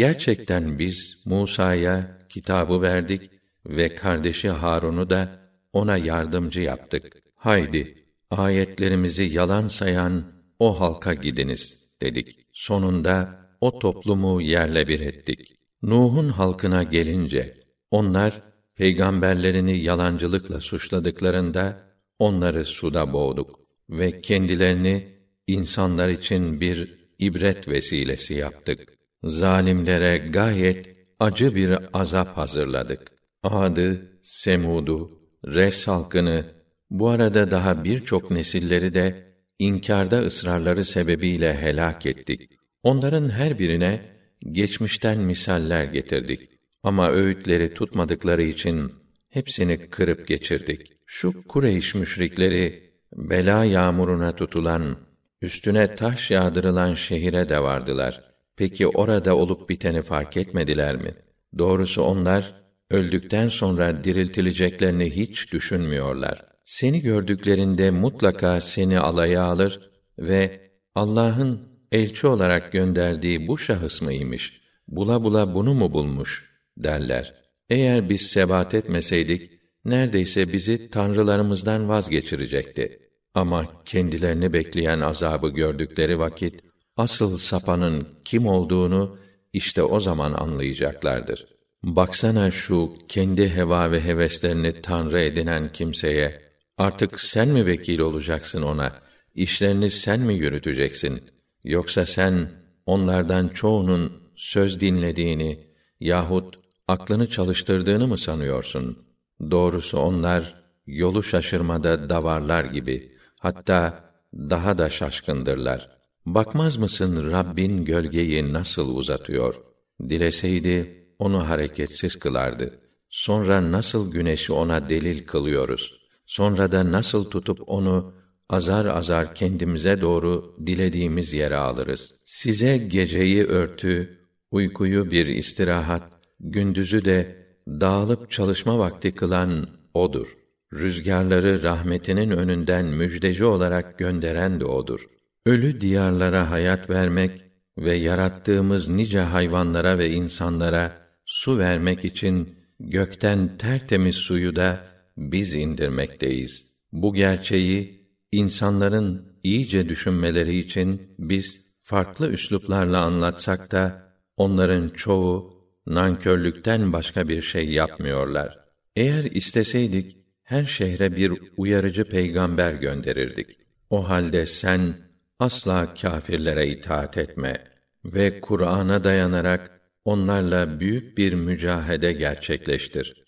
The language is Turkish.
Gerçekten biz Musa'ya kitabı verdik ve kardeşi Harun'u da ona yardımcı yaptık. Haydi ayetlerimizi yalan sayan o halka gidiniz dedik. Sonunda o toplumu yerle bir ettik. Nuh'un halkına gelince onlar peygamberlerini yalancılıkla suçladıklarında onları suda boğduk ve kendilerini insanlar için bir ibret vesilesi yaptık. Zalimlere gayet acı bir azap hazırladık. Ad'ı, Semud'u, Res halkını, bu arada daha birçok nesilleri de inkarda ısrarları sebebiyle helak ettik. Onların her birine geçmişten misaller getirdik. Ama öğütleri tutmadıkları için hepsini kırıp geçirdik. Şu Kureyş müşrikleri bela yağmuruna tutulan, üstüne taş yağdırılan şehire de vardılar. Peki orada olup biteni fark etmediler mi? Doğrusu onlar öldükten sonra diriltileceklerini hiç düşünmüyorlar. Seni gördüklerinde mutlaka seni alaya alır ve Allah'ın elçi olarak gönderdiği bu şahıs mıymış? Bula bula bunu mu bulmuş derler. Eğer biz sebat etmeseydik neredeyse bizi tanrılarımızdan vazgeçirecekti. Ama kendilerini bekleyen azabı gördükleri vakit asıl sapanın kim olduğunu işte o zaman anlayacaklardır. Baksana şu kendi heva ve heveslerini tanrı edinen kimseye artık sen mi vekil olacaksın ona? İşlerini sen mi yürüteceksin? Yoksa sen onlardan çoğunun söz dinlediğini yahut aklını çalıştırdığını mı sanıyorsun? Doğrusu onlar yolu şaşırmada davarlar gibi, hatta daha da şaşkındırlar. Bakmaz mısın Rabbin gölgeyi nasıl uzatıyor? Dileseydi onu hareketsiz kılardı. Sonra nasıl güneşi ona delil kılıyoruz? Sonra da nasıl tutup onu azar azar kendimize doğru dilediğimiz yere alırız. Size geceyi örtü, uykuyu bir istirahat, gündüzü de dağılıp çalışma vakti kılan odur. Rüzgarları rahmetinin önünden müjdeci olarak gönderen de odur. Ölü diyarlara hayat vermek ve yarattığımız nice hayvanlara ve insanlara su vermek için gökten tertemiz suyu da biz indirmekteyiz. Bu gerçeği insanların iyice düşünmeleri için biz farklı üsluplarla anlatsak da onların çoğu nankörlükten başka bir şey yapmıyorlar. Eğer isteseydik her şehre bir uyarıcı peygamber gönderirdik. O halde sen asla kâfirlere itaat etme ve Kur'an'a dayanarak onlarla büyük bir mücahede gerçekleştir.